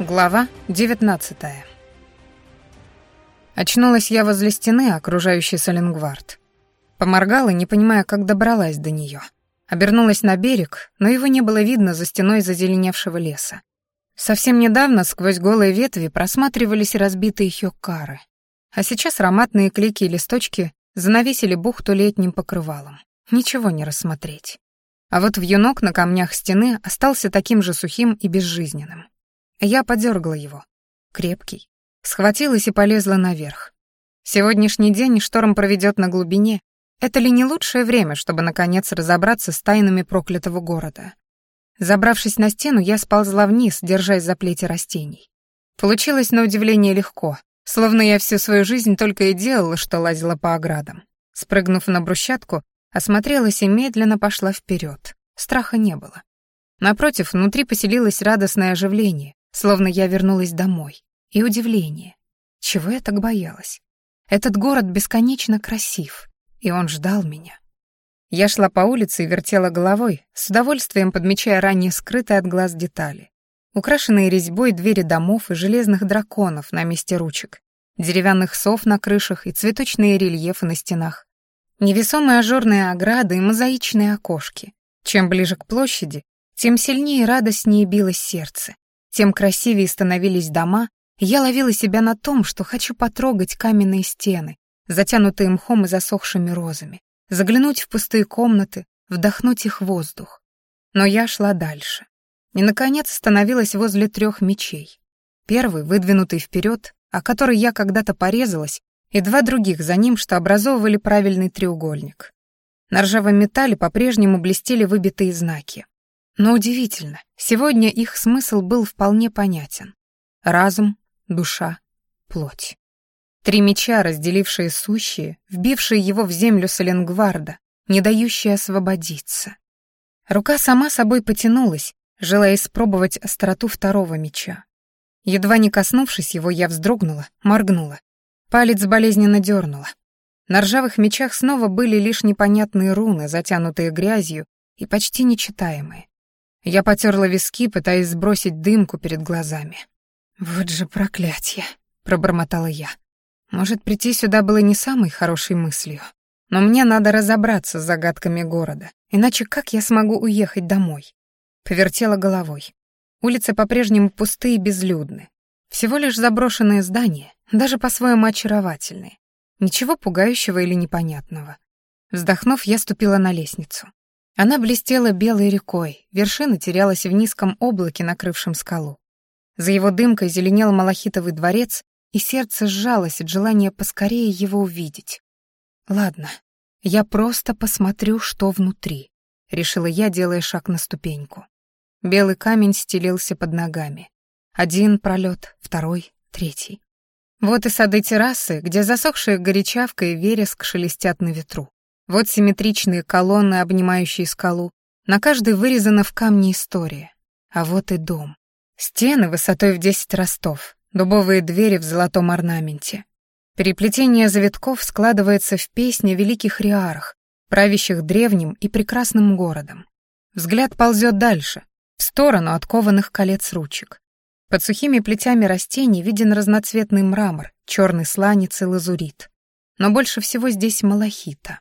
Глава 19 Очнулась я возле стены, окружающей Соленгвард. Поморгала, не понимая, как добралась до нее. Обернулась на берег, но его не было видно за стеной зазеленевшего леса. Совсем недавно сквозь голые ветви просматривались разбитые хёккары, а сейчас ароматные клики и листочки занавесили бухту летним покрывалом. Ничего не рассмотреть. А вот вьюнок на камнях стены остался таким же сухим и безжизненным. Я подергала его. Крепкий. Схватилась и полезла наверх. Сегодняшний день шторм проведет на глубине. Это ли не лучшее время, чтобы наконец разобраться с тайнами проклятого города? Забравшись на стену, я сползла вниз, держась за плети растений. Получилось на удивление легко, словно я всю свою жизнь только и делала, что лазила по оградам. Спрыгнув на брусчатку, осмотрелась и медленно пошла вперед. Страха не было. Напротив, внутри поселилось радостное оживление, Словно я вернулась домой. И удивление. Чего я так боялась? Этот город бесконечно красив, и он ждал меня. Я шла по улице и вертела головой, с удовольствием подмечая ранее скрытые от глаз детали. Украшенные резьбой двери домов и железных драконов на месте ручек, деревянных сов на крышах и цветочные рельефы на стенах, невесомые ажурные ограды и мозаичные окошки. Чем ближе к площади, тем сильнее и радостнее билось сердце тем красивее становились дома, я ловила себя на том, что хочу потрогать каменные стены, затянутые мхом и засохшими розами, заглянуть в пустые комнаты, вдохнуть их воздух. Но я шла дальше. И, наконец, остановилась возле трех мечей. Первый, выдвинутый вперед, о который я когда-то порезалась, и два других за ним, что образовывали правильный треугольник. На ржавом металле по-прежнему блестели выбитые знаки. Но удивительно, сегодня их смысл был вполне понятен. Разум, душа, плоть. Три меча, разделившие сущие, вбившие его в землю Соленгварда, не дающие освободиться. Рука сама собой потянулась, желая испробовать остроту второго меча. Едва не коснувшись его, я вздрогнула, моргнула. Палец болезненно дернула. На ржавых мечах снова были лишь непонятные руны, затянутые грязью и почти нечитаемые. Я потерла виски, пытаясь сбросить дымку перед глазами. «Вот же проклятие!» — пробормотала я. «Может, прийти сюда было не самой хорошей мыслью. Но мне надо разобраться с загадками города, иначе как я смогу уехать домой?» Повертела головой. Улицы по-прежнему пустые и безлюдны. Всего лишь заброшенные здания, даже по-своему очаровательные. Ничего пугающего или непонятного. Вздохнув, я ступила на лестницу. Она блестела белой рекой, вершина терялась в низком облаке, накрывшем скалу. За его дымкой зеленел малахитовый дворец, и сердце сжалось от желания поскорее его увидеть. «Ладно, я просто посмотрю, что внутри», — решила я, делая шаг на ступеньку. Белый камень стелился под ногами. Один пролет, второй, третий. Вот и сады террасы, где засохшая горячавка и вереск шелестят на ветру. Вот симметричные колонны, обнимающие скалу. На каждой вырезана в камне история. А вот и дом. Стены высотой в десять ростов, дубовые двери в золотом орнаменте. Переплетение завитков складывается в песне о великих риарах, правящих древним и прекрасным городом. Взгляд ползет дальше, в сторону от кованых колец ручек. Под сухими плетями растений виден разноцветный мрамор, черный сланец и лазурит. Но больше всего здесь малахита.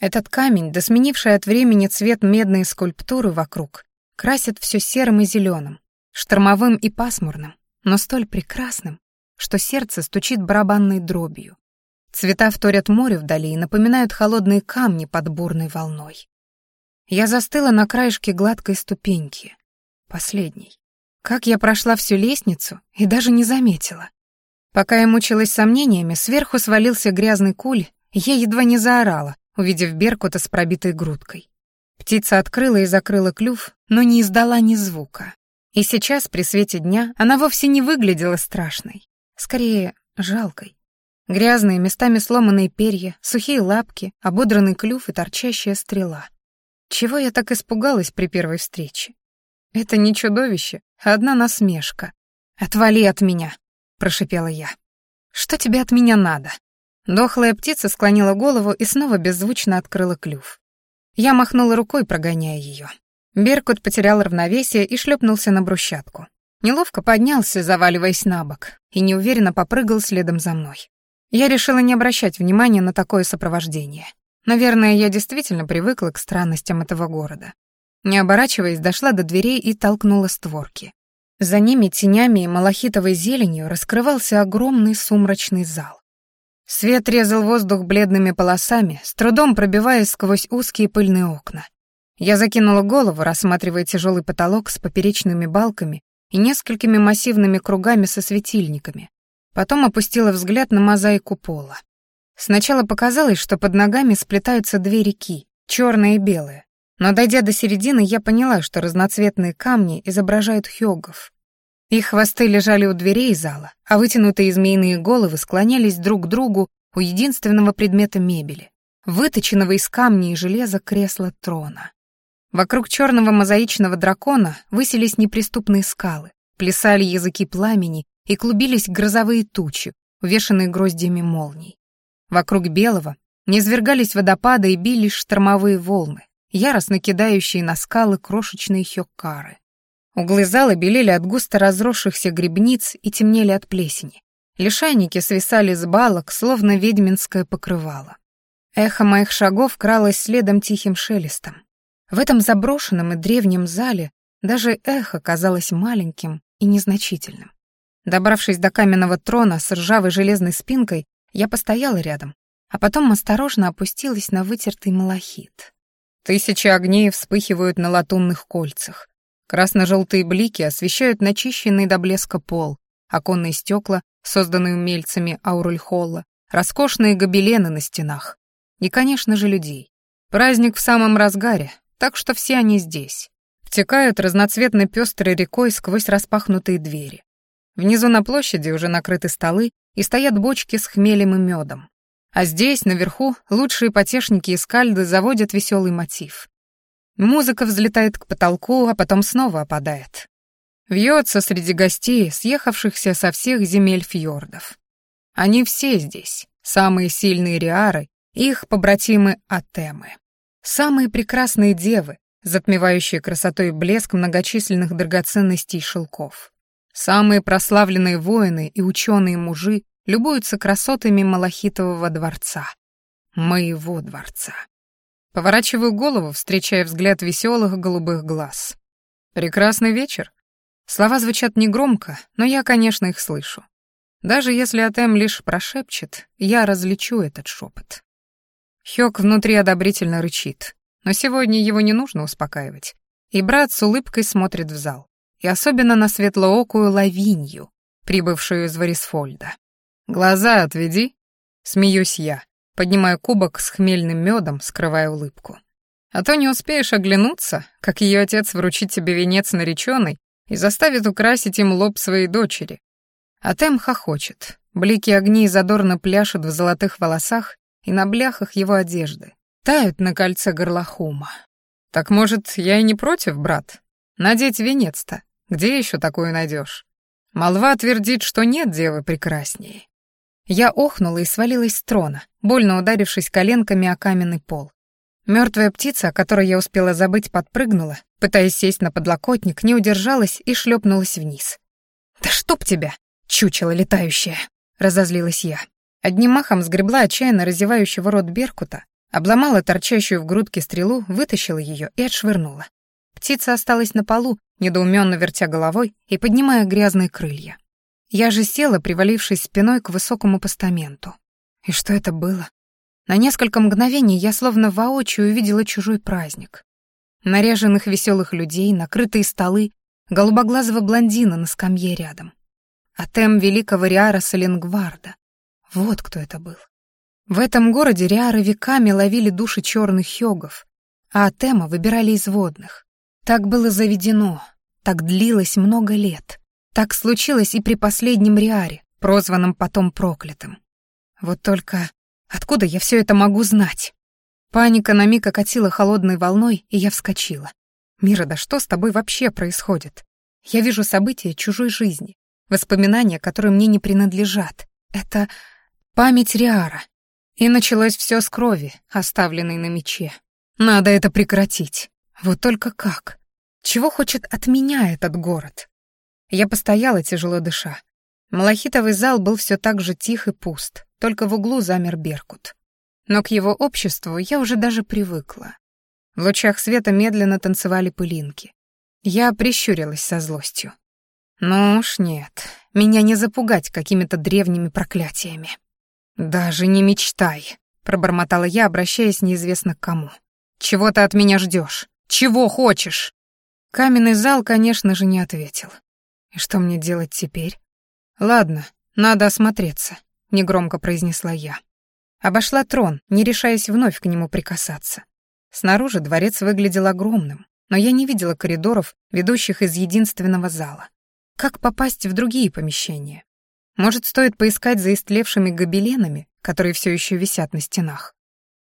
Этот камень, да сменивший от времени цвет медные скульптуры вокруг, красит все серым и зеленым, штормовым и пасмурным, но столь прекрасным, что сердце стучит барабанной дробью. Цвета вторят море вдали и напоминают холодные камни под бурной волной. Я застыла на краешке гладкой ступеньки, последней. Как я прошла всю лестницу и даже не заметила. Пока я мучилась сомнениями, сверху свалился грязный куль, я едва не заорала, увидев Беркута с пробитой грудкой. Птица открыла и закрыла клюв, но не издала ни звука. И сейчас, при свете дня, она вовсе не выглядела страшной. Скорее, жалкой. Грязные, местами сломанные перья, сухие лапки, ободранный клюв и торчащая стрела. Чего я так испугалась при первой встрече? Это не чудовище, а одна насмешка. «Отвали от меня!» — прошипела я. «Что тебе от меня надо?» Дохлая птица склонила голову и снова беззвучно открыла клюв. Я махнула рукой, прогоняя ее. Беркут потерял равновесие и шлепнулся на брусчатку. Неловко поднялся, заваливаясь на бок, и неуверенно попрыгал следом за мной. Я решила не обращать внимания на такое сопровождение. Наверное, я действительно привыкла к странностям этого города. Не оборачиваясь, дошла до дверей и толкнула створки. За ними тенями и малахитовой зеленью раскрывался огромный сумрачный зал. Свет резал воздух бледными полосами, с трудом пробиваясь сквозь узкие пыльные окна. Я закинула голову, рассматривая тяжелый потолок с поперечными балками и несколькими массивными кругами со светильниками. Потом опустила взгляд на мозаику пола. Сначала показалось, что под ногами сплетаются две реки, черная и белая. Но дойдя до середины, я поняла, что разноцветные камни изображают хёгов. Их хвосты лежали у дверей зала, а вытянутые змеиные головы склонялись друг к другу у единственного предмета мебели, выточенного из камня и железа кресла трона. Вокруг черного мозаичного дракона высились неприступные скалы, плясали языки пламени и клубились грозовые тучи, увешанные гроздьями молний. Вокруг белого низвергались водопады и бились штормовые волны, яростно кидающие на скалы крошечные хёккары. Углы зала белели от густо разросшихся грибниц и темнели от плесени. Лишайники свисали с балок, словно ведьминское покрывало. Эхо моих шагов кралось следом тихим шелестом. В этом заброшенном и древнем зале даже эхо казалось маленьким и незначительным. Добравшись до каменного трона с ржавой железной спинкой, я постояла рядом, а потом осторожно опустилась на вытертый малахит. Тысячи огней вспыхивают на латунных кольцах. Красно-желтые блики освещают начищенный до блеска пол, оконные стекла, созданные умельцами Аурульхолла, роскошные гобелены на стенах. И, конечно же, людей. Праздник в самом разгаре, так что все они здесь. Втекают разноцветной пестрой рекой сквозь распахнутые двери. Внизу на площади уже накрыты столы и стоят бочки с хмелем и медом. А здесь, наверху, лучшие потешники и скальды заводят веселый мотив. Музыка взлетает к потолку, а потом снова опадает. Вьется среди гостей, съехавшихся со всех земель фьордов. Они все здесь, самые сильные риары, их побратимы Атемы. Самые прекрасные девы, затмевающие красотой блеск многочисленных драгоценностей шелков. Самые прославленные воины и ученые мужи, любуются красотами Малахитового дворца. Моего дворца. Поворачиваю голову, встречая взгляд веселых голубых глаз. «Прекрасный вечер». Слова звучат негромко, но я, конечно, их слышу. Даже если Атем лишь прошепчет, я различу этот шепот. Хёк внутри одобрительно рычит, но сегодня его не нужно успокаивать. И брат с улыбкой смотрит в зал. И особенно на светлоокую Лавинью, прибывшую из Варисфольда. «Глаза отведи», — смеюсь я, поднимая кубок с хмельным медом, скрывая улыбку. «А то не успеешь оглянуться, как ее отец вручит тебе венец нареченный и заставит украсить им лоб своей дочери». А Тем хохочет. Блики огней задорно пляшут в золотых волосах и на бляхах его одежды. Тают на кольце горлохума. «Так, может, я и не против, брат? Надеть венец-то? Где еще такую найдешь? Молва твердит, что нет девы прекраснее. Я охнула и свалилась с трона, больно ударившись коленками о каменный пол. Мертвая птица, о которой я успела забыть, подпрыгнула, пытаясь сесть на подлокотник, не удержалась и шлепнулась вниз. «Да чтоб тебя, чучело летающее!» — разозлилась я. Одним махом сгребла отчаянно разевающего рот Беркута, обломала торчащую в грудке стрелу, вытащила ее и отшвырнула. Птица осталась на полу, недоуменно вертя головой и поднимая грязные крылья. Я же села, привалившись спиной к высокому постаменту. И что это было? На несколько мгновений я словно воочию увидела чужой праздник. Наряженных веселых людей, накрытые столы, голубоглазого блондина на скамье рядом. Атем великого Риара Саленгварда. Вот кто это был. В этом городе Риары веками ловили души черных хёгов, а Атема выбирали из водных. Так было заведено, так длилось много лет. Так случилось и при последнем Риаре, прозванном потом проклятым. Вот только откуда я все это могу знать? Паника на миг окатила холодной волной, и я вскочила. «Мира, да что с тобой вообще происходит? Я вижу события чужой жизни, воспоминания, которые мне не принадлежат. Это память Риара. И началось все с крови, оставленной на мече. Надо это прекратить. Вот только как? Чего хочет от меня этот город? Я постояла, тяжело дыша. Малахитовый зал был все так же тих и пуст, только в углу замер Беркут. Но к его обществу я уже даже привыкла. В лучах света медленно танцевали пылинки. Я прищурилась со злостью. Ну уж нет, меня не запугать какими-то древними проклятиями. «Даже не мечтай», — пробормотала я, обращаясь неизвестно к кому. «Чего ты от меня ждешь? Чего хочешь?» Каменный зал, конечно же, не ответил. И что мне делать теперь? Ладно, надо осмотреться, негромко произнесла я. Обошла трон, не решаясь вновь к нему прикасаться. Снаружи дворец выглядел огромным, но я не видела коридоров, ведущих из единственного зала. Как попасть в другие помещения? Может, стоит поискать за истлевшими гобеленами, которые все еще висят на стенах?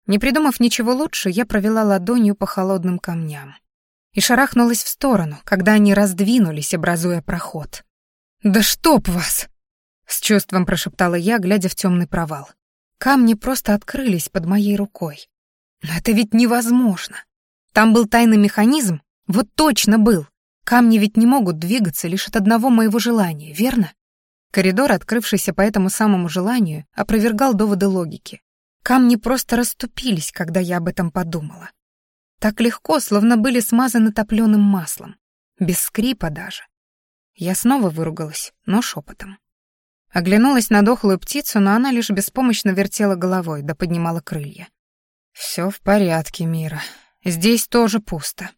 Не придумав ничего лучше, я провела ладонью по холодным камням и шарахнулась в сторону, когда они раздвинулись, образуя проход. «Да чтоб вас!» — с чувством прошептала я, глядя в темный провал. Камни просто открылись под моей рукой. Но это ведь невозможно. Там был тайный механизм, вот точно был. Камни ведь не могут двигаться лишь от одного моего желания, верно? Коридор, открывшийся по этому самому желанию, опровергал доводы логики. Камни просто расступились, когда я об этом подумала. Так легко, словно были смазаны топленым маслом. Без скрипа даже. Я снова выругалась, но шепотом. Оглянулась на дохлую птицу, но она лишь беспомощно вертела головой да поднимала крылья. Все в порядке, Мира. Здесь тоже пусто.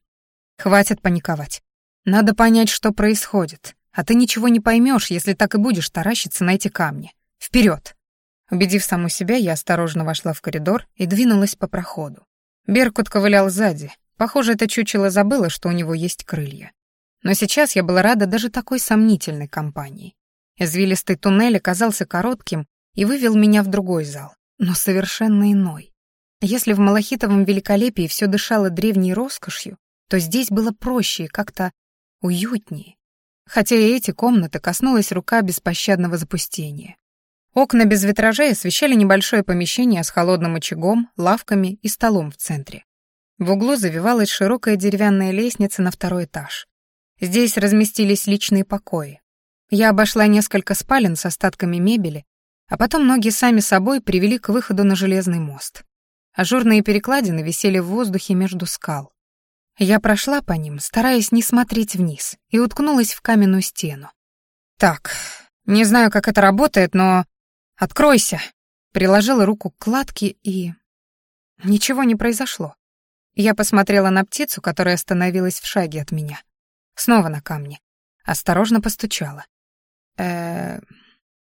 Хватит паниковать. Надо понять, что происходит. А ты ничего не поймешь, если так и будешь таращиться на эти камни. Вперед! Убедив саму себя, я осторожно вошла в коридор и двинулась по проходу. Беркут ковылял сзади. Похоже, это чучело забыло, что у него есть крылья. Но сейчас я была рада даже такой сомнительной компании. Извилистый туннель оказался коротким и вывел меня в другой зал, но совершенно иной. Если в малахитовом великолепии все дышало древней роскошью, то здесь было проще и как-то уютнее. Хотя и эти комнаты коснулась рука беспощадного запустения. Окна без витражей освещали небольшое помещение с холодным очагом, лавками и столом в центре. В углу завивалась широкая деревянная лестница на второй этаж. Здесь разместились личные покои. Я обошла несколько спален с остатками мебели, а потом ноги сами собой привели к выходу на железный мост. Ажурные перекладины висели в воздухе между скал. Я прошла по ним, стараясь не смотреть вниз, и уткнулась в каменную стену. Так, не знаю, как это работает, но «Откройся!» Приложила руку к кладке и... Ничего не произошло. Я посмотрела на птицу, которая остановилась в шаге от меня. Снова на камне. Осторожно постучала. э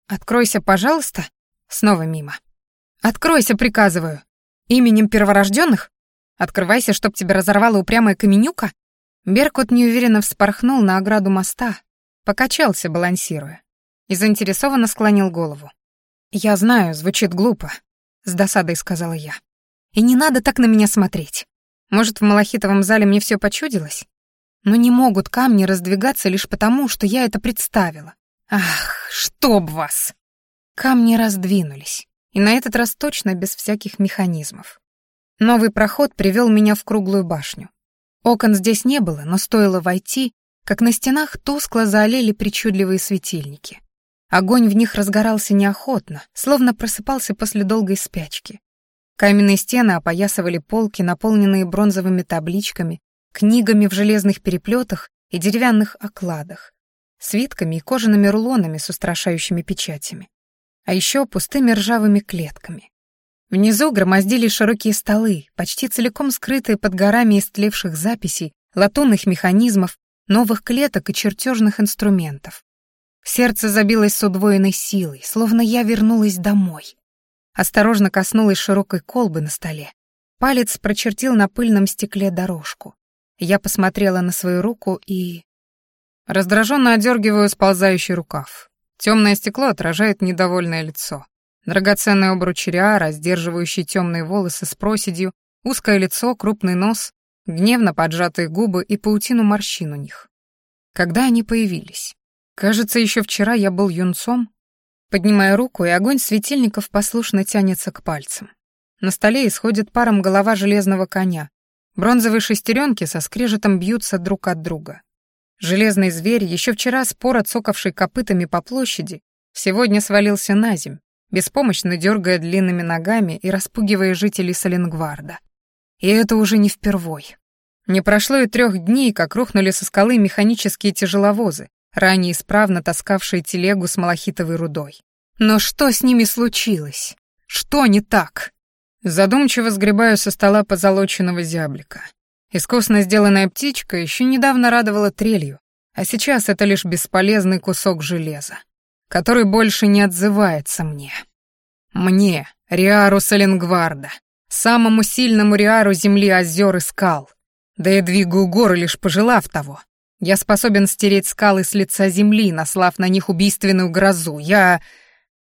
«Откройся, пожалуйста!» Снова мимо. «Откройся, приказываю! Именем перворожденных? Открывайся, чтоб тебя разорвала упрямая каменюка!» Беркут неуверенно вспорхнул на ограду моста, покачался, балансируя, и заинтересованно склонил голову. «Я знаю, звучит глупо», — с досадой сказала я. «И не надо так на меня смотреть. Может, в малахитовом зале мне все почудилось? Но не могут камни раздвигаться лишь потому, что я это представила. Ах, чтоб вас!» Камни раздвинулись, и на этот раз точно без всяких механизмов. Новый проход привел меня в круглую башню. Окон здесь не было, но стоило войти, как на стенах тускло заолели причудливые светильники. Огонь в них разгорался неохотно, словно просыпался после долгой спячки. Каменные стены опоясывали полки, наполненные бронзовыми табличками, книгами в железных переплетах и деревянных окладах, свитками и кожаными рулонами с устрашающими печатями, а еще пустыми ржавыми клетками. Внизу громоздились широкие столы, почти целиком скрытые под горами истлевших записей, латунных механизмов, новых клеток и чертежных инструментов. Сердце забилось с удвоенной силой, словно я вернулась домой. Осторожно коснулась широкой колбы на столе. Палец прочертил на пыльном стекле дорожку. Я посмотрела на свою руку и... Раздраженно одергиваю сползающий рукав. Темное стекло отражает недовольное лицо. Драгоценный обруч Риара, сдерживающий темные волосы с проседью, узкое лицо, крупный нос, гневно поджатые губы и паутину морщин у них. Когда они появились? Кажется, еще вчера я был юнцом. Поднимая руку, и огонь светильников послушно тянется к пальцам. На столе исходит паром голова железного коня. Бронзовые шестеренки со скрежетом бьются друг от друга. Железный зверь, еще вчера споро цокавший копытами по площади, сегодня свалился на земь, беспомощно дергая длинными ногами и распугивая жителей Саленгварда. И это уже не впервой. Не прошло и трех дней, как рухнули со скалы механические тяжеловозы, ранее исправно таскавшие телегу с малахитовой рудой. Но что с ними случилось? Что не так? Задумчиво сгребаю со стола позолоченного зяблика. Искусно сделанная птичка еще недавно радовала трелью, а сейчас это лишь бесполезный кусок железа, который больше не отзывается мне. Мне, Риару Саленгварда, самому сильному Риару земли озер и скал. Да и двигаю горы, лишь пожелав того. Я способен стереть скалы с лица земли, наслав на них убийственную грозу. Я...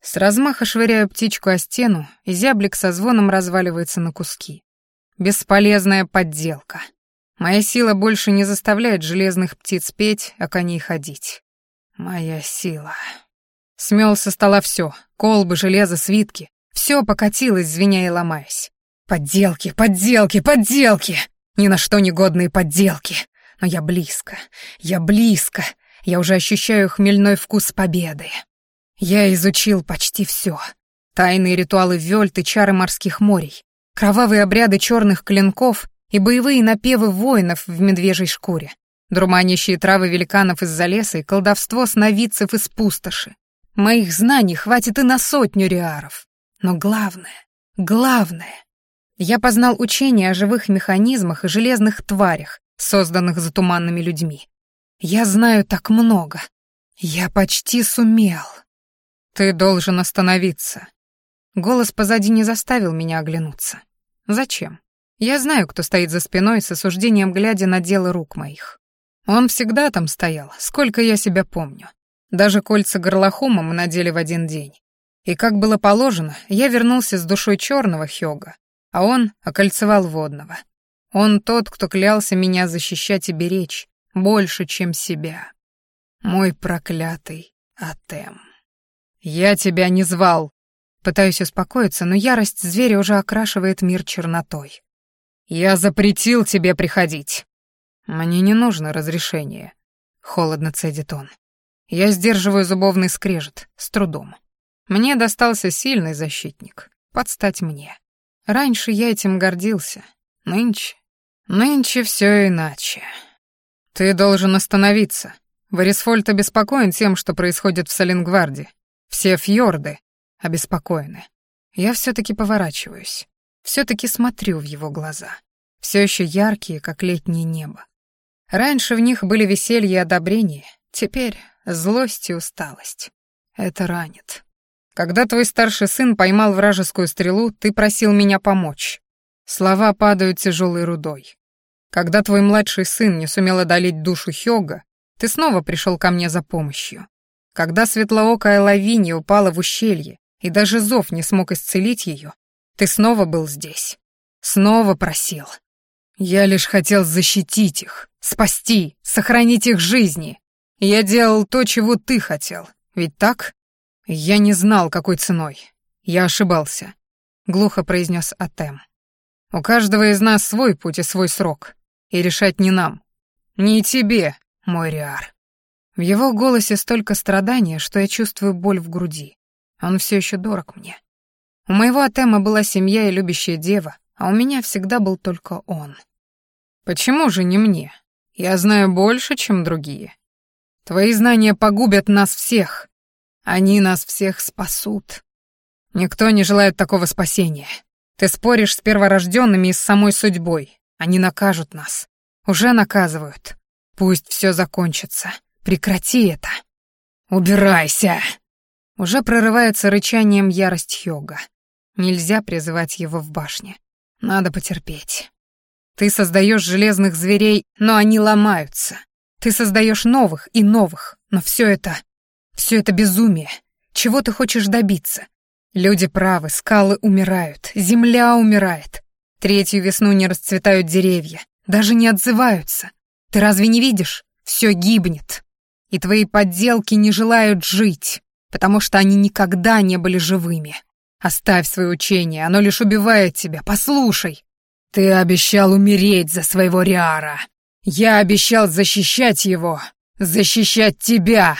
С размаха швыряю птичку о стену, и зяблик со звоном разваливается на куски. Бесполезная подделка. Моя сила больше не заставляет железных птиц петь, а коней ходить. Моя сила. Смел со стола все: колбы, железо, свитки. Все покатилось, звеня и ломаясь. Подделки, подделки, подделки! Ни на что негодные подделки. Но я близко, я близко. Я уже ощущаю хмельной вкус победы. Я изучил почти все. Тайные ритуалы Вёльт и чары морских морей, кровавые обряды черных клинков и боевые напевы воинов в медвежьей шкуре, друманящие травы великанов из-за леса и колдовство сновидцев из пустоши. Моих знаний хватит и на сотню риаров. Но главное, главное, я познал учение о живых механизмах и железных тварях, созданных затуманными людьми. Я знаю так много. Я почти сумел. «Ты должен остановиться». Голос позади не заставил меня оглянуться. «Зачем? Я знаю, кто стоит за спиной, с осуждением глядя на дело рук моих. Он всегда там стоял, сколько я себя помню. Даже кольца горлохума мы надели в один день. И как было положено, я вернулся с душой черного Хёга, а он окольцевал водного. Он тот, кто клялся меня защищать и беречь, больше, чем себя. Мой проклятый Атем. «Я тебя не звал!» Пытаюсь успокоиться, но ярость зверя уже окрашивает мир чернотой. «Я запретил тебе приходить!» «Мне не нужно разрешение», — холодно цедит он. Я сдерживаю зубовный скрежет, с трудом. Мне достался сильный защитник, подстать мне. Раньше я этим гордился, нынче... Нынче все иначе. Ты должен остановиться. Варисфольд обеспокоен тем, что происходит в Саленгварде. Все фьорды обеспокоены. Я все-таки поворачиваюсь. Все-таки смотрю в его глаза. Все еще яркие, как летнее небо. Раньше в них были веселье и одобрение, теперь злость и усталость. Это ранит. Когда твой старший сын поймал вражескую стрелу, ты просил меня помочь. Слова падают тяжелой рудой. Когда твой младший сын не сумел одолеть душу Хёга, ты снова пришел ко мне за помощью. Когда светлоокая Лавиния упала в ущелье, и даже зов не смог исцелить ее, ты снова был здесь. Снова просил. Я лишь хотел защитить их, спасти, сохранить их жизни. Я делал то, чего ты хотел. Ведь так? Я не знал, какой ценой. Я ошибался. Глухо произнес Атем. У каждого из нас свой путь и свой срок. И решать не нам. Не тебе, мой Риар. В его голосе столько страдания, что я чувствую боль в груди. Он все еще дорог мне. У моего Атема была семья и любящая дева, а у меня всегда был только он. Почему же не мне? Я знаю больше, чем другие. Твои знания погубят нас всех. Они нас всех спасут. Никто не желает такого спасения. Ты споришь с перворожденными и с самой судьбой. Они накажут нас. Уже наказывают. Пусть все закончится. Прекрати это. Убирайся. Уже прорывается рычанием ярость Хёга. Нельзя призывать его в башне. Надо потерпеть. Ты создаешь железных зверей, но они ломаются. Ты создаешь новых и новых, но все это... все это безумие. Чего ты хочешь добиться? Люди правы, скалы умирают, земля умирает. Третью весну не расцветают деревья, даже не отзываются. Ты разве не видишь? Все гибнет и твои подделки не желают жить, потому что они никогда не были живыми. Оставь свое учение, оно лишь убивает тебя, послушай. Ты обещал умереть за своего Риара. Я обещал защищать его, защищать тебя!»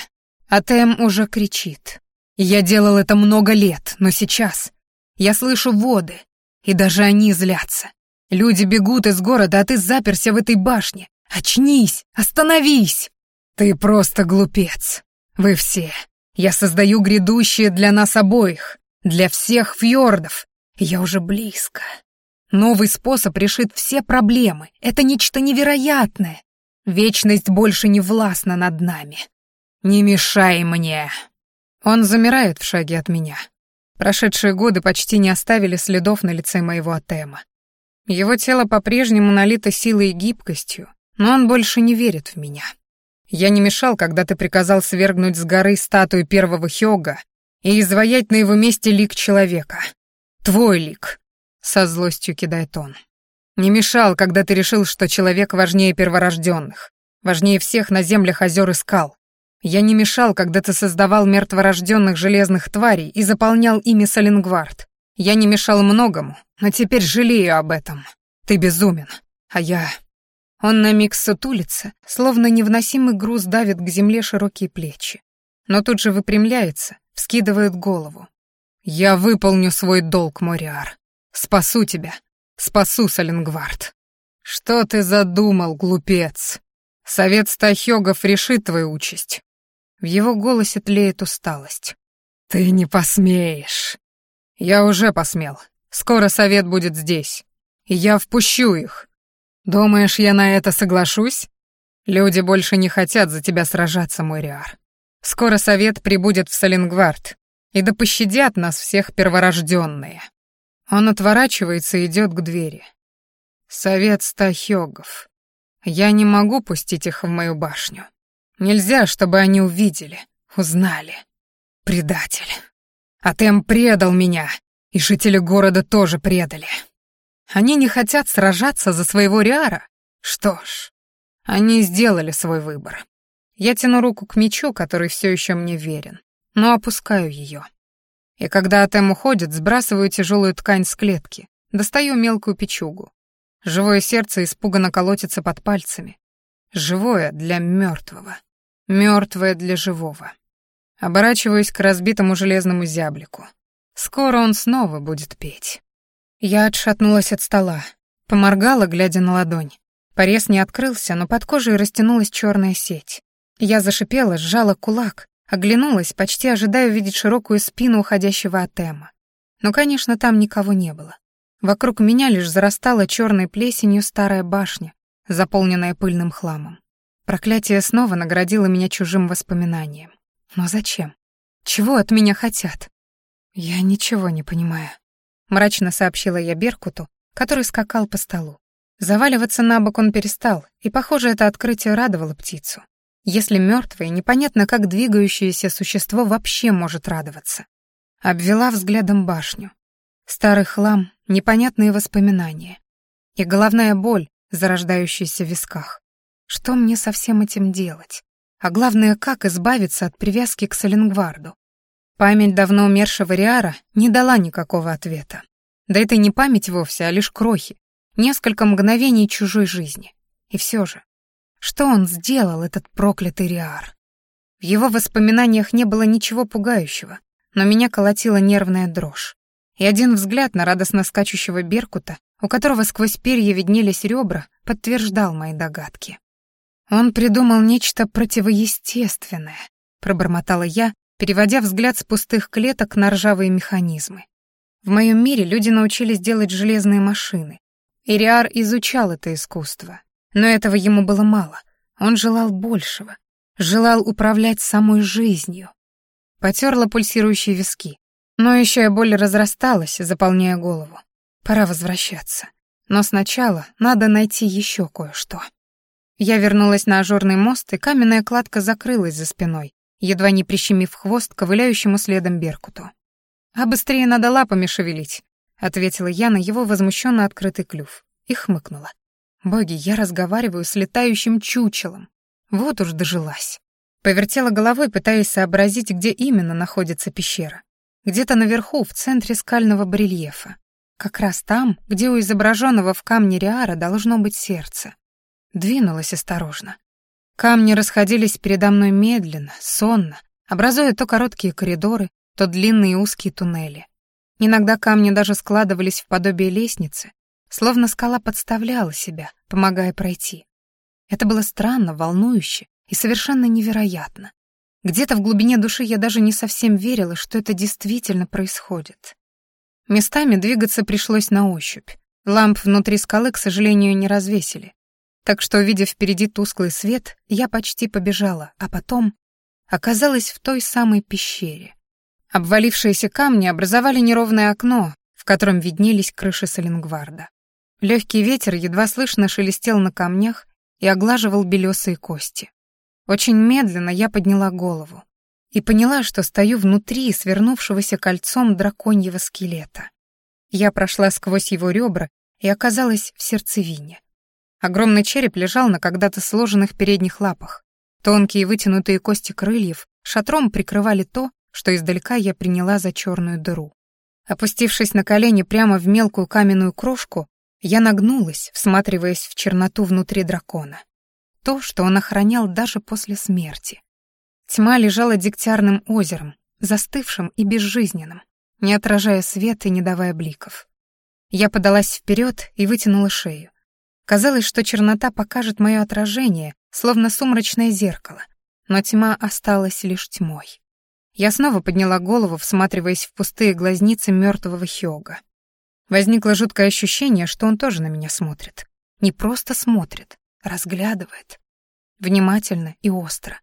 А Тэм уже кричит. «Я делал это много лет, но сейчас я слышу воды, и даже они злятся. Люди бегут из города, а ты заперся в этой башне. Очнись, остановись! Ты просто глупец. Вы все. Я создаю грядущее для нас обоих, для всех фьордов. Я уже близко. Новый способ решит все проблемы. Это нечто невероятное. Вечность больше не властна над нами. Не мешай мне. Он замирает в шаге от меня. Прошедшие годы почти не оставили следов на лице моего Атема. Его тело по-прежнему налито силой и гибкостью, но он больше не верит в меня. Я не мешал, когда ты приказал свергнуть с горы статую первого Хёга и изваять на его месте лик человека. Твой лик, со злостью кидает он. Не мешал, когда ты решил, что человек важнее перворожденных, важнее всех на землях озер и скал. Я не мешал, когда ты создавал мертворожденных железных тварей и заполнял ими Соленгвард. Я не мешал многому, но теперь жалею об этом. Ты безумен, а я... Он на миг сутулится, словно невносимый груз давит к земле широкие плечи. Но тут же выпрямляется, вскидывает голову. «Я выполню свой долг, Мориар. Спасу тебя, Спасу Саленгвард. Что ты задумал, глупец? Совет Стахёгов решит твою участь. В его голосе тлеет усталость. Ты не посмеешь. Я уже посмел. Скоро совет будет здесь. И я впущу их. Думаешь, я на это соглашусь? Люди больше не хотят за тебя сражаться, мой Риар. Скоро совет прибудет в Саленгвард, и да пощадят нас всех перворожденные. Он отворачивается и идет к двери. Совет стахёгов. Я не могу пустить их в мою башню. Нельзя, чтобы они увидели, узнали. Предатель. Атем предал меня, и жители города тоже предали. Они не хотят сражаться за своего Риара? Что ж, они сделали свой выбор. Я тяну руку к мечу, который все еще мне верен, но опускаю ее. И когда Атем уходит, сбрасываю тяжелую ткань с клетки, достаю мелкую печугу. Живое сердце испуганно колотится под пальцами. Живое для мертвого, мертвое для живого. Оборачиваюсь к разбитому железному зяблику. Скоро он снова будет петь. Я отшатнулась от стола, поморгала, глядя на ладонь. Порез не открылся, но под кожей растянулась черная сеть. Я зашипела, сжала кулак, Оглянулась, почти ожидая увидеть широкую спину уходящего от Эма. Но, конечно, там никого не было. Вокруг меня лишь зарастала черной плесенью старая башня, заполненная пыльным хламом. Проклятие снова наградило меня чужим воспоминанием. Но зачем? Чего от меня хотят? Я ничего не понимаю. Мрачно сообщила я Беркуту, который скакал по столу. Заваливаться на бок он перестал, и, похоже, это открытие радовало птицу. Если мертвое, непонятно как двигающееся существо вообще может радоваться. Обвела взглядом башню. Старый хлам, непонятные воспоминания. И головная боль, зарождающаяся в висках. Что мне со всем этим делать? А главное, как избавиться от привязки к Саленгварду? Память давно умершего Риара не дала никакого ответа. Да это не память вовсе, а лишь крохи. Несколько мгновений чужой жизни. И все же, что он сделал, этот проклятый Риар? В его воспоминаниях не было ничего пугающего, но меня колотила нервная дрожь. И один взгляд на радостно скачущего Беркута, у которого сквозь перья виднелись ребра, подтверждал мои догадки. «Он придумал нечто противоестественное», — пробормотала я, переводя взгляд с пустых клеток на ржавые механизмы. В моем мире люди научились делать железные машины. Ириар изучал это искусство, но этого ему было мало. Он желал большего. Желал управлять самой жизнью. Потерла пульсирующие виски. Но еще и боль разрасталась, заполняя голову. Пора возвращаться. Но сначала надо найти еще кое-что. Я вернулась на ажурный мост, и каменная кладка закрылась за спиной, едва не прищемив хвост ковыляющему следом Беркуту. «А быстрее надо лапами шевелить», — ответила я на его возмущенно открытый клюв и хмыкнула. Боги, я разговариваю с летающим чучелом. Вот уж дожилась. Повертела головой, пытаясь сообразить, где именно находится пещера. Где-то наверху, в центре скального барельефа. Как раз там, где у изображенного в камне Риара должно быть сердце. Двинулась осторожно. Камни расходились передо мной медленно, сонно, образуя то короткие коридоры, то длинные узкие туннели. Иногда камни даже складывались в подобие лестницы, словно скала подставляла себя, помогая пройти. Это было странно, волнующе и совершенно невероятно. Где-то в глубине души я даже не совсем верила, что это действительно происходит. Местами двигаться пришлось на ощупь. Ламп внутри скалы, к сожалению, не развесили. Так что, увидев впереди тусклый свет, я почти побежала, а потом оказалась в той самой пещере. Обвалившиеся камни образовали неровное окно, в котором виднелись крыши Саленгварда. Легкий ветер едва слышно шелестел на камнях и оглаживал белесые кости. Очень медленно я подняла голову и поняла, что стою внутри свернувшегося кольцом драконьего скелета. Я прошла сквозь его ребра и оказалась в сердцевине. Огромный череп лежал на когда-то сложенных передних лапах. Тонкие вытянутые кости крыльев шатром прикрывали то, что издалека я приняла за черную дыру. Опустившись на колени прямо в мелкую каменную крошку, я нагнулась, всматриваясь в черноту внутри дракона. То, что он охранял даже после смерти. Тьма лежала дегтярным озером, застывшим и безжизненным, не отражая света и не давая бликов. Я подалась вперед и вытянула шею. Казалось, что чернота покажет мое отражение, словно сумрачное зеркало, но тьма осталась лишь тьмой. Я снова подняла голову, всматриваясь в пустые глазницы мертвого Хёга. Возникло жуткое ощущение, что он тоже на меня смотрит. Не просто смотрит, разглядывает. Внимательно и остро.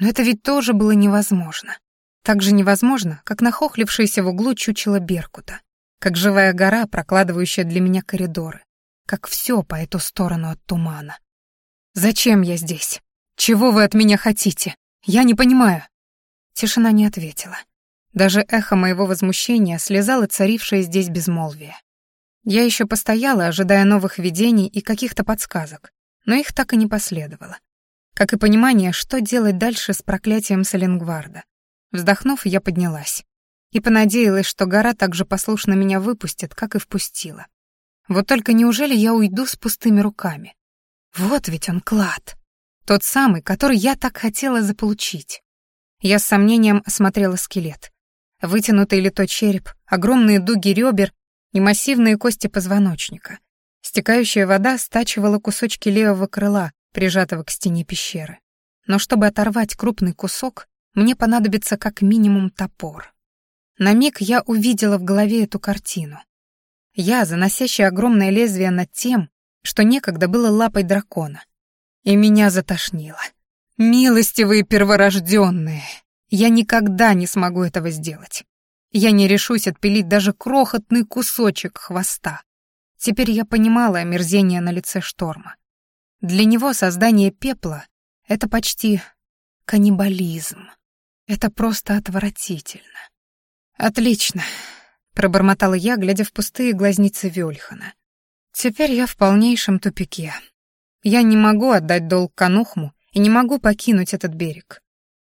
Но это ведь тоже было невозможно. Так же невозможно, как нахохлившееся в углу чучело Беркута, как живая гора, прокладывающая для меня коридоры, как все по эту сторону от тумана. «Зачем я здесь? Чего вы от меня хотите? Я не понимаю». Тишина не ответила. Даже эхо моего возмущения слезало царившее здесь безмолвие. Я еще постояла, ожидая новых видений и каких-то подсказок, но их так и не последовало. Как и понимание, что делать дальше с проклятием Саленгварда. Вздохнув, я поднялась. И понадеялась, что гора так же послушно меня выпустит, как и впустила. Вот только неужели я уйду с пустыми руками? Вот ведь он клад. Тот самый, который я так хотела заполучить. Я с сомнением осмотрела скелет. Вытянутый литой череп, огромные дуги ребер и массивные кости позвоночника. Стекающая вода стачивала кусочки левого крыла, прижатого к стене пещеры. Но чтобы оторвать крупный кусок, мне понадобится как минимум топор. На миг я увидела в голове эту картину. Я, заносящая огромное лезвие над тем, что некогда было лапой дракона. И меня затошнило. «Милостивые перворожденные! Я никогда не смогу этого сделать. Я не решусь отпилить даже крохотный кусочек хвоста. Теперь я понимала омерзение на лице шторма. Для него создание пепла — это почти каннибализм. Это просто отвратительно. «Отлично», пробормотала я, глядя в пустые глазницы Вёльхана. Теперь я в полнейшем тупике. Я не могу отдать долг Канухму и не могу покинуть этот берег.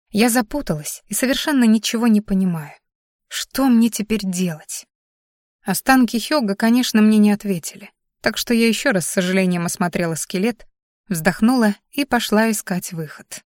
Я запуталась и совершенно ничего не понимаю. Что мне теперь делать? Останки Хёга, конечно, мне не ответили, так что я еще раз с сожалением осмотрела скелет, вздохнула и пошла искать выход.